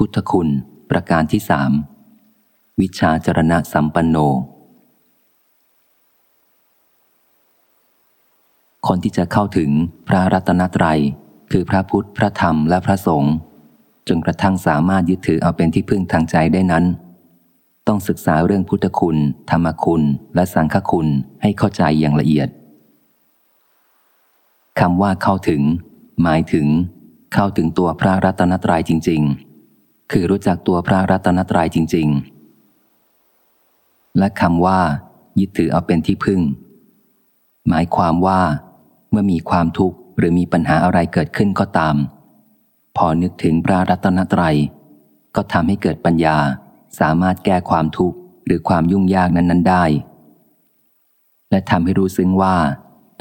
พุทธคุณ ประการที่สามวิชาจรณะสัมปันโน คนที่จะเข้าถึงพระรัตนตรัย คือพระพุทธพระธรรมและพระสงฆ์จนกระทั่งสามารถยึดถือเอาเป็นที่พึ่งทางใจได้นั้น ต้องศึกษาเรื่องพุทธคุณ ธรรมคุณ และสังฆคุณให้เข้าใจอย่างละเอียดคำว่าเข้าถึง หมายถึง เข้าถึงตัวพระรัตนตรัยจริงๆ คือรู้จักตัวพระรัตนตรัยจริง ๆ และคำว่า ยึดถือเอาเป็นที่พึ่ง หมายความว่า เมื่อมีความทุกข์หรือมีปัญหาอะไรเกิดขึ้นก็ตาม พอนึกถึงพระรัตนตรัย ก็ทำให้เกิดปัญญา สามารถแก้ความทุกข์หรือความยุ่งยากนั้น ๆ ได้ และทำให้รู้ซึ้งว่า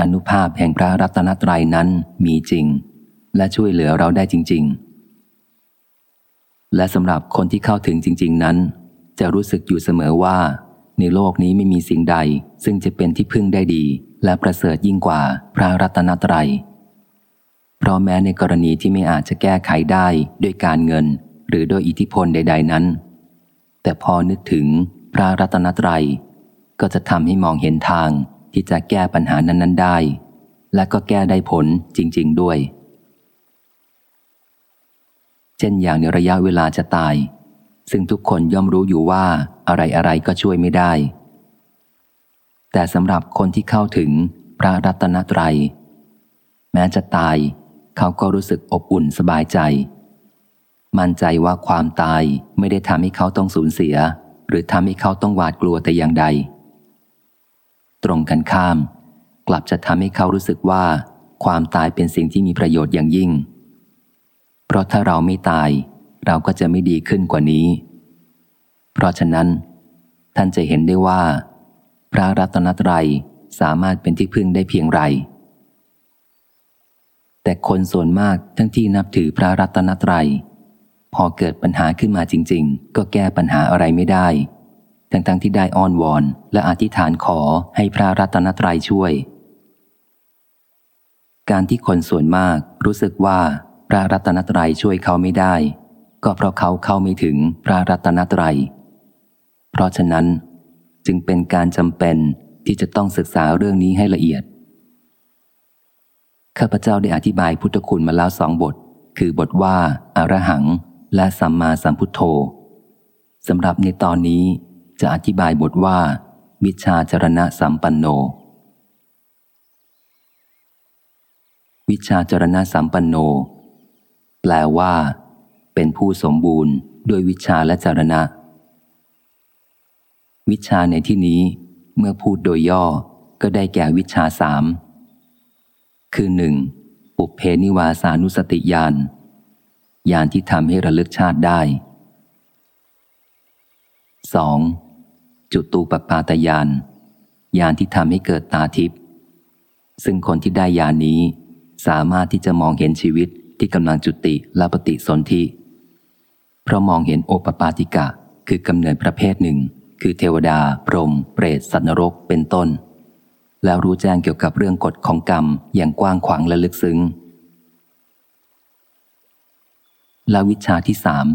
อนุภาพแห่งพระรัตนตรัยนั้นมีจริง และช่วยเหลือเราได้จริง ๆ และสำหรับคนที่เข้าถึงจริง ๆ นั้น จะรู้สึกอยู่เสมอว่า ในโลกนี้ไม่มีสิ่งใด ซึ่งจะเป็นที่พึ่งได้ดี และประเสริฐยิ่งกว่าพระรัตนตรัย เพราะแม้ในกรณีที่ไม่อาจจะแก้ไขได้ด้วยการเงิน หรือโดยอิทธิพลใด ๆ นั้น แต่พอนึกถึงพระรัตนตรัย ก็จะทำให้มองเห็นทางที่จะแก้ปัญหานั้น ๆ ได้ และก็แก้ได้ผลจริง ๆ ด้วย เช่นอย่างในระยะเวลาจะตาย ซึ่งทุกคนย่อมรู้อยู่ว่าอะไรๆก็ช่วยไม่ได้ แต่สำหรับคนที่เข้าถึงพระรัตนตรยัย แม้จะตาย เขาก็รู้สึกอบอุ่นสบายใจ มั่นใจว่าความตายไม่ได้ทำให้เขาต้องสูญเสีย หรือทำให้เขาต้องหวาดกลัวแต่อย่างใด ตรงกันข้าม กลับจะทำให้เขารู้สึกว่า ความตายเป็นสิ่งที่มีประโยชน์อย่างยิ่ง เพราะถ้าเราไม่ตาย เราก็จะไม่ดีขึ้นกว่านี้ เพราะฉะนั้น ท่านจะเห็นได้ว่า พระรัตนตรัยสามารถเป็นที่พึ่งได้เพียงไร แต่คนส่วนมากทั้งที่นับถือพระรัตนตรัย พอเกิดปัญหาขึ้นมาจริง ๆ ก็แก้ปัญหาอะไรไม่ได้ ทั้งๆทที่ได้อ้อนวอนและอธิษฐานขอให้พระรัตนตรัยช่วย การที่คนส่วนมากรู้สึกว่า ระรัตนตรัยช่วยเขาไม่ได้ ก็เพราะเขาเข้าไม่ถึงพระรัตนตรัย เพราะฉะนั้นจึงเป็นการจำเป็นที่จะต้องศึกษาเรื่องนี้ให้ละเอียด ข้าพเจ้าได้อธิบายพุทธคุณมาแล้วสองบท คือบทว่าอารหัง และสัมมาสัมพุทโธสำหรับในตอนนี้จะอธิบายบทว่าวิชาจรณะสัมปันโน วิชาจรณะสัมปันโน แปลว่า เป็นผู้สมบูรณ์ด้วยวิชาและจรณะ วิชาในที่นี้ เมื่อพูดโดยย่อก็ได้แก่วิชาสามคือหนึ่งปุเพนิวาสานุสติญาณญาณที่ทำให้ระลึกชาติได้สองจุตูปปาตยานยานที่ทำให้เกิดตาทิพย์ซึ่งคนที่ได้ยานนี้สามารถที่จะมองเห็นชีวิต ที่กำลังจุติและปฏิสนธิเพราะมองเห็นโอปปาติกะ คือกำเนิดประเภทหนึ่ง คือเทวดา พรหมเปรตสัตว์นรกเป็นต้น แล้วรู้แจ้งเกี่ยวกับเรื่องกฎของกรรมอย่างกว้างขวางและลึกซึ้งและวิชาที่สาม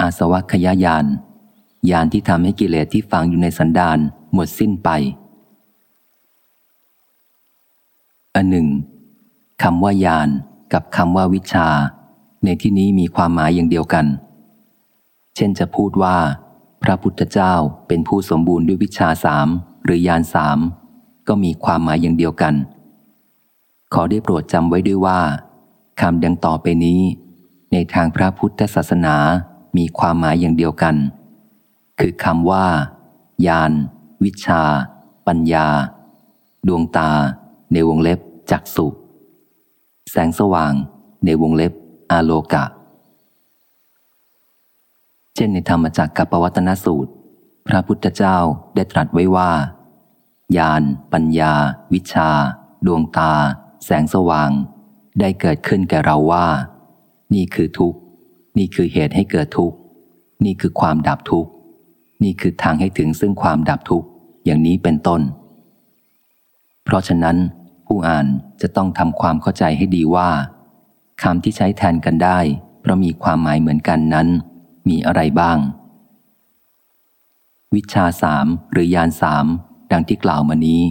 อาสวัคยายานยานที่ทำให้กิเลสที่ฝังอยู่ในสันดานหมดสิ้นไปอันหนึ่งคำว่ายาน กับคำว่าวิชา ในที่นี้มีความหมายอย่างเดียวกัน เช่นจะพูดว่า พระพุทธเจ้าเป็นผู้สมบูรณ์ด้วยวิชาสามหรือยานสามก็มีความหมายอย่างเดียวกัน ขอได้โปรดจำไว้ด้วยว่าคำดังต่อไปนี้ ในทางพระพุทธศาสนามีความหมายอย่างเดียวกัน คือคำว่า ญาณวิชา ปัญญา ดวงตา ในวงเล็บจักสุ แสงสว่างในวงเล็บอาโลกะ เช่นในธรรมจักรกับปวัตนสูตร พระพุทธเจ้าได้ตรัสไว้ว่า ญาณปัญญา วิชา ดวงตา แสงสว่าง ได้เกิดขึ้นแก่เราว่า นี่คือทุกข์ นี่คือเหตุให้เกิดทุกข์ นี่คือความดับทุกข์ นี่คือทางให้ถึงซึ่งความดับทุกข์ อย่างนี้เป็นต้น เพราะฉะนั้น ผู้อ่านจะต้องทำความเข้าใจให้ดีว่าคำที่ใช้แทนกันได้ เพราะมีความหมายเหมือนกันนั้น มีอะไรบ้าง วิชาสามหรือยานสามดังที่กล่าวมานี้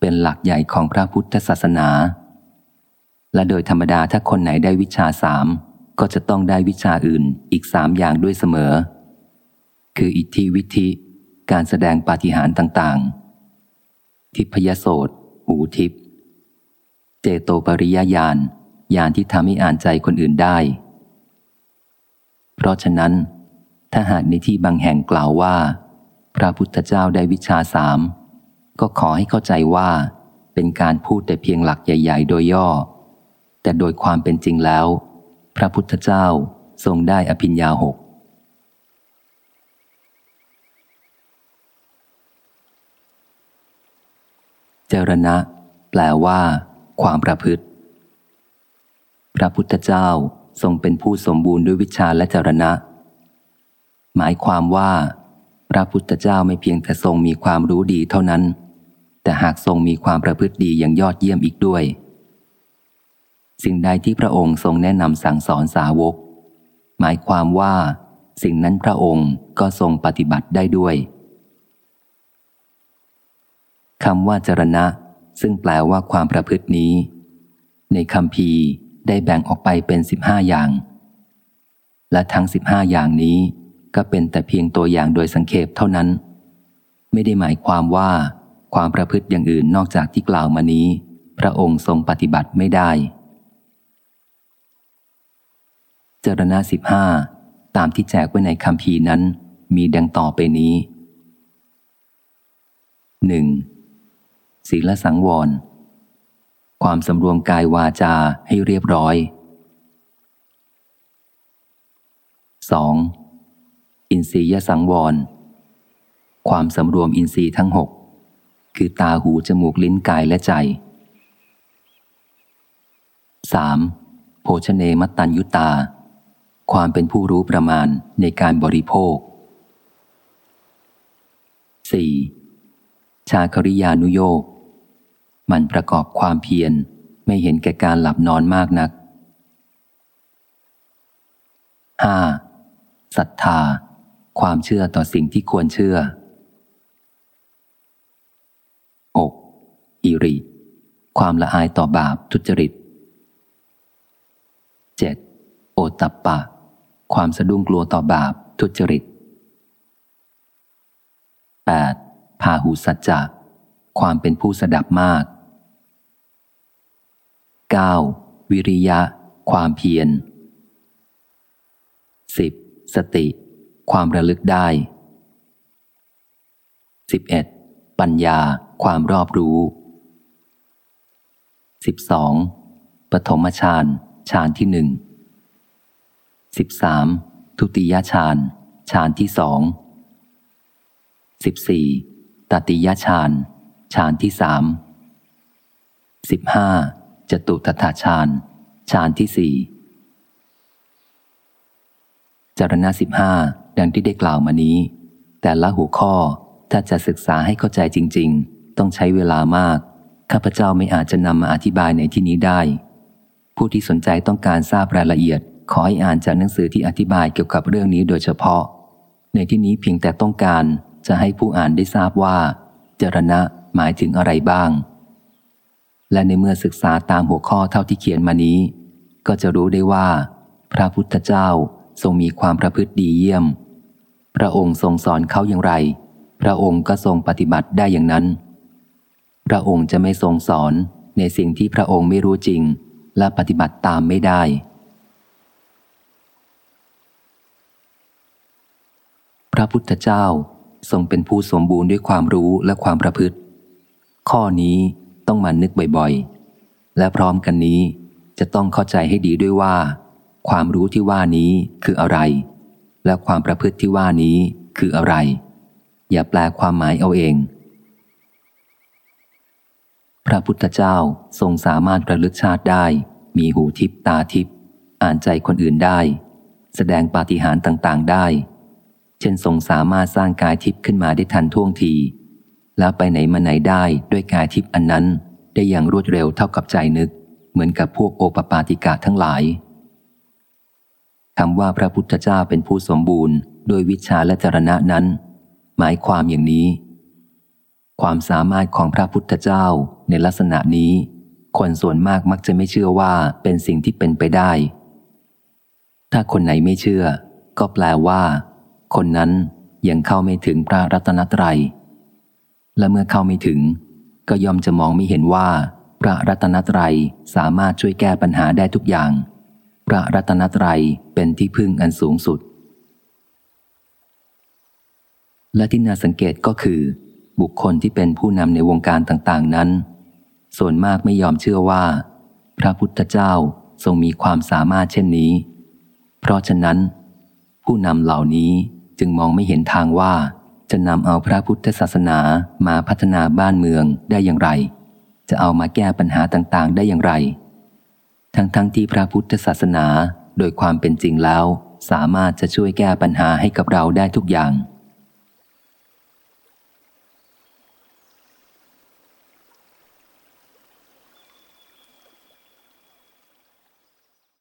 เป็นหลักใหญ่ของพระพุทธศาสนา และโดยธรรมดาถ้าคนไหนได้วิชาสามก็จะต้องได้วิชาอื่นอีกสามอย่างด้วยเสมอ คืออิทธิวิธิ การแสดงปาฏิหาริย์ต่าง ๆ ทิพยโสตหูทิพ เจโตปริยญาณญาณที่ทำให้อ่านใจคนอื่นได้ เพราะฉะนั้น ถ้าหากในที่บางแห่งกล่าวว่า พระพุทธเจ้าได้วิชาสาม ก็ขอให้เข้าใจว่า เป็นการพูดแต่เพียงหลักใหญ่ ๆ โดยย่อ แต่โดยความเป็นจริงแล้ว พระพุทธเจ้าทรงได้อภิญญาหกเจรณะ แปลว่า ความประพฤติ พระพุทธเจ้าทรงเป็นผู้สมบูรณ์ด้วยวิชาและจรณะ หมายความว่า พระพุทธเจ้าไม่เพียงแต่ทรงมีความรู้ดีเท่านั้น แต่หากทรงมีความประพฤติดีอย่างยอดเยี่ยมอีกด้วย สิ่งใดที่พระองค์ทรงแนะนำสั่งสอนสาวก หมายความว่า สิ่งนั้นพระองค์ก็ทรงปฏิบัติได้ด้วยคำว่าจรณะ ซึ่งแปลว่าความประพฤตินี้ ในคำพีได้แบ่งออกไปเป็นสิบห้าอย่าง และทั้งสิบห้าอย่างนี้ก็เป็นแต่เพียงตัวอย่างโดยสังเขปเท่านั้น ไม่ได้หมายความว่าความประพฤติอย่างอื่นนอกจากที่กล่าวมานี้ พระองค์ทรงปฏิบัติไม่ได้จรณะสิบห้าตามที่แจกไว้ในคำพีนั้นมีดังต่อไปนี้หนึ่ง ศีลสังวร ความสำรวมกายวาจาให้เรียบร้อย 2. อินทรียสังวร ความสำรวมอินทรีย์ทั้งหกคือตาหูจมูกลิ้นกายและใจ 3. โภชเนมตัญยุตา ความเป็นผู้รู้ประมาณในการบริโภค 4. ชาคริยานุโยก มันประกอบความเพียรไม่เห็นแก่การหลับนอนมากนัก 5. ศรัทธา ความเชื่อต่อสิ่งที่ควรเชื่อ 6. อิริ ความละอายต่อบาปทุจริต 7. โอตัปปะ ความสะดุ้งกลัวต่อบาปทุจริต 8. พาหุสัจจะ ความเป็นผู้สดับมาก 9. วิริยะ ความเพียร 10. สติ ความระลึกได้ 11. ปัญญา ความรอบรู้ 12. ปฐมฌานฌานที่หนึ่ง 13. ทุติยฌานฌานที่สอง 14. ตติยฌานฌานที่สาม 15. จตุตถาฌานฌานที่สี่จารณะสิบห้าดังที่ได้กล่าวมานี้ แต่ละหัวข้อถ้าจะศึกษาให้เข้าใจจริง ๆ ต้องใช้เวลามาก ข้าพเจ้าไม่อาจจะนำมาอธิบายในที่นี้ได้ ผู้ที่สนใจต้องการทราบรายละเอียด ขอให้อ่านจากหนังสือที่อธิบายเกี่ยวกับเรื่องนี้โดยเฉพาะ ในที่นี้เพียงแต่ต้องการจะให้ผู้อ่านได้ทราบว่าจารณะหมายถึงอะไรบ้าง และในเมื่อศึกษาตามหัวข้อเท่าที่เขียนมานี้ ก็จะรู้ได้ว่า พระพุทธเจ้าทรงมีความประพฤติดีเยี่ยม พระองค์ทรงสอนเขาอย่างไร พระองค์ก็ทรงปฏิบัติได้อย่างนั้น พระองค์จะไม่ทรงสอนในสิ่งที่พระองค์ไม่รู้จริง และปฏิบัติตามไม่ได้ พระพุทธเจ้าทรงเป็นผู้สมบูรณ์ด้วยความรู้และความประพฤติ ข้อนี้ ต้องมันนึกบ่อยๆ และพร้อมกันนี้จะต้องเข้าใจให้ดีด้วยว่า ความรู้ที่ว่านี้คืออะไร และความประพฤติที่ว่านี้คืออะไร อย่าแปลความหมายเอาเอง พระพุทธเจ้าทรงสามารถระลึกชาติได้ มีหูทิพตาทิพอ่านใจคนอื่นได้ แสดงปาฏิหาริย์ต่างๆได้ เช่นทรงสามารถสร้างกายทิพขึ้นมาได้ทันท่วงที แล้วไปไหนมาไหนได้ด้วยกายทิพย์อันนั้น ได้อย่างรวดเร็วเท่ากับใจนึก เหมือนกับพวกโอปปาติกาทั้งหลายคำว่าพระพุทธเจ้าเป็นผู้สมบูรณ์โดยวิชาและจรณะนั้น หมายความอย่างนี้ ความสามารถของพระพุทธเจ้าในลักษณะนี้ คนส่วนมากมักจะไม่เชื่อว่าเป็นสิ่งที่เป็นไปได้ ถ้าคนไหนไม่เชื่อ ก็แปลว่า คนนั้นยังเข้าไม่ถึงพระรัตนตรยัย และเมื่อเข้าไม่ถึง ก็ย่อมจะมองไม่เห็นว่า พระรัตนตรัยสามารถช่วยแก้ปัญหาได้ทุกอย่าง พระรัตนตรัยเป็นที่พึ่งอันสูงสุด และที่น่าสังเกตก็คือ บุคคลที่เป็นผู้นำในวงการต่างๆนั้น ส่วนมากไม่ยอมเชื่อว่า พระพุทธเจ้าทรงมีความสามารถเช่นนี้ เพราะฉะนั้น ผู้นำเหล่านี้จึงมองไม่เห็นทางว่า จะนำเอาพระพุทธศาสนามาพัฒนาบ้านเมืองได้อย่างไร จะเอามาแก้ปัญหาต่างๆ ได้อย่างไร ทั้งๆทที่พระพุทธศาสนาโดยความเป็นจริงแล้ว สามารถจะช่วยแก้ปัญหาให้กับเราได้ทุกอย่าง